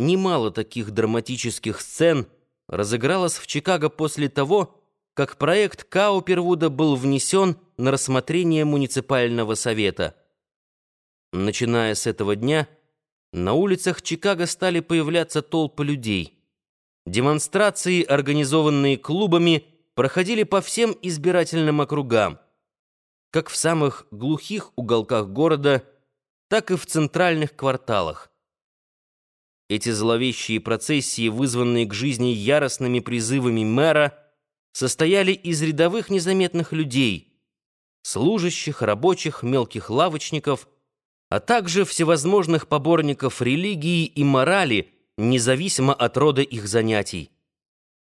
немало таких драматических сцен разыгралось в Чикаго после того, как проект Каупервуда был внесен на рассмотрение муниципального совета. Начиная с этого дня, на улицах Чикаго стали появляться толпы людей. Демонстрации, организованные клубами, проходили по всем избирательным округам, как в самых глухих уголках города, так и в центральных кварталах. Эти зловещие процессии, вызванные к жизни яростными призывами мэра, состояли из рядовых незаметных людей, служащих, рабочих, мелких лавочников, а также всевозможных поборников религии и морали, независимо от рода их занятий.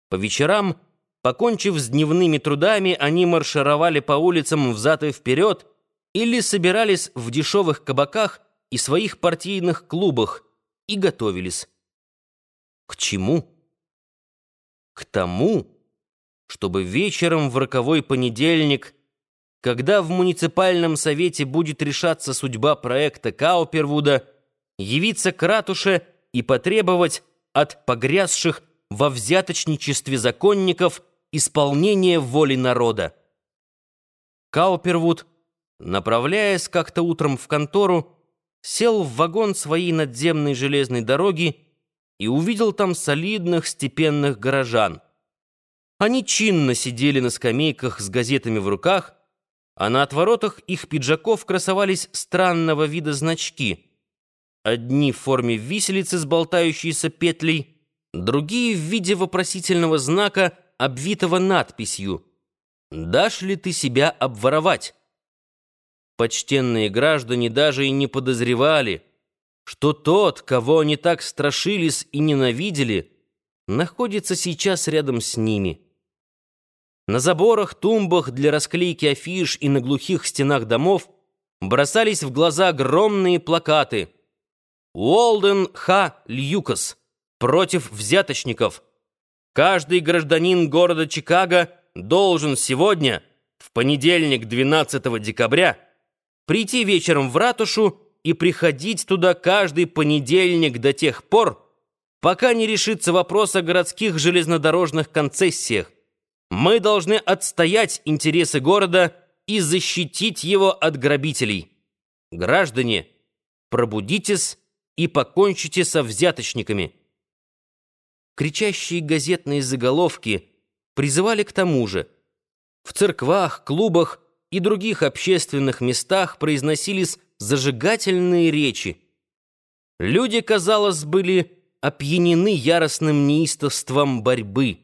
По вечерам, покончив с дневными трудами, они маршировали по улицам взад и вперед или собирались в дешевых кабаках и своих партийных клубах и готовились. К чему? К тому, чтобы вечером в роковой понедельник, когда в муниципальном совете будет решаться судьба проекта Каупервуда, явиться к ратуше и потребовать от погрязших во взяточничестве законников исполнения воли народа. Каупервуд, направляясь как-то утром в контору, сел в вагон своей надземной железной дороги и увидел там солидных степенных горожан. Они чинно сидели на скамейках с газетами в руках, а на отворотах их пиджаков красовались странного вида значки. Одни в форме виселицы с болтающейся петлей, другие в виде вопросительного знака, обвитого надписью «Дашь ли ты себя обворовать?» Почтенные граждане даже и не подозревали, что тот, кого они так страшились и ненавидели, находится сейчас рядом с ними. На заборах, тумбах для расклейки афиш и на глухих стенах домов бросались в глаза огромные плакаты. «Уолден Х. Льюкас. Против взяточников. Каждый гражданин города Чикаго должен сегодня, в понедельник 12 декабря, прийти вечером в ратушу и приходить туда каждый понедельник до тех пор, пока не решится вопрос о городских железнодорожных концессиях. Мы должны отстоять интересы города и защитить его от грабителей. Граждане, пробудитесь и покончите со взяточниками. Кричащие газетные заголовки призывали к тому же. В церквах, клубах и других общественных местах произносились зажигательные речи. Люди, казалось, были опьянены яростным неистовством борьбы.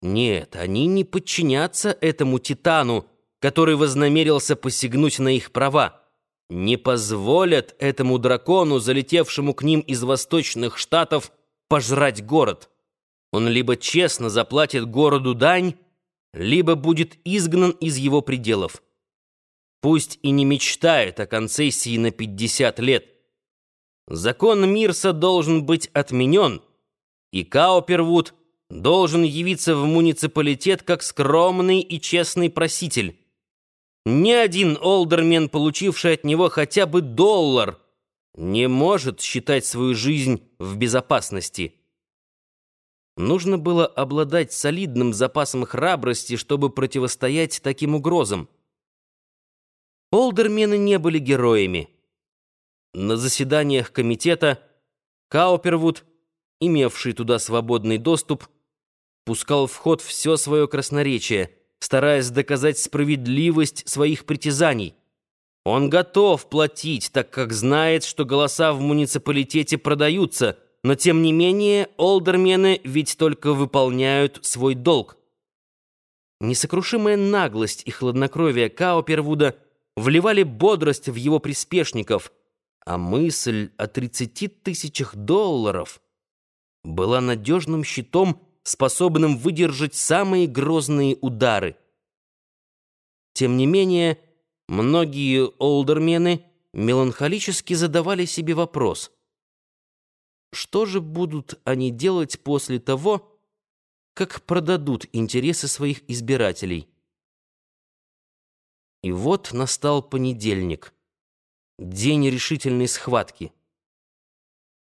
Нет, они не подчинятся этому титану, который вознамерился посягнуть на их права. Не позволят этому дракону, залетевшему к ним из восточных штатов, пожрать город. Он либо честно заплатит городу дань, либо будет изгнан из его пределов. Пусть и не мечтает о концессии на 50 лет. Закон Мирса должен быть отменен, и Каупервуд должен явиться в муниципалитет как скромный и честный проситель. Ни один олдермен, получивший от него хотя бы доллар, не может считать свою жизнь в безопасности. Нужно было обладать солидным запасом храбрости, чтобы противостоять таким угрозам. Олдермены не были героями. На заседаниях комитета Каупервуд, имевший туда свободный доступ, пускал в ход все свое красноречие, стараясь доказать справедливость своих притязаний. Он готов платить, так как знает, что голоса в муниципалитете продаются, но тем не менее олдермены ведь только выполняют свой долг. Несокрушимая наглость и хладнокровие Каупервуда вливали бодрость в его приспешников, а мысль о 30 тысячах долларов была надежным щитом, способным выдержать самые грозные удары. Тем не менее, многие олдермены меланхолически задавали себе вопрос. Что же будут они делать после того, как продадут интересы своих избирателей? И вот настал понедельник, день решительной схватки.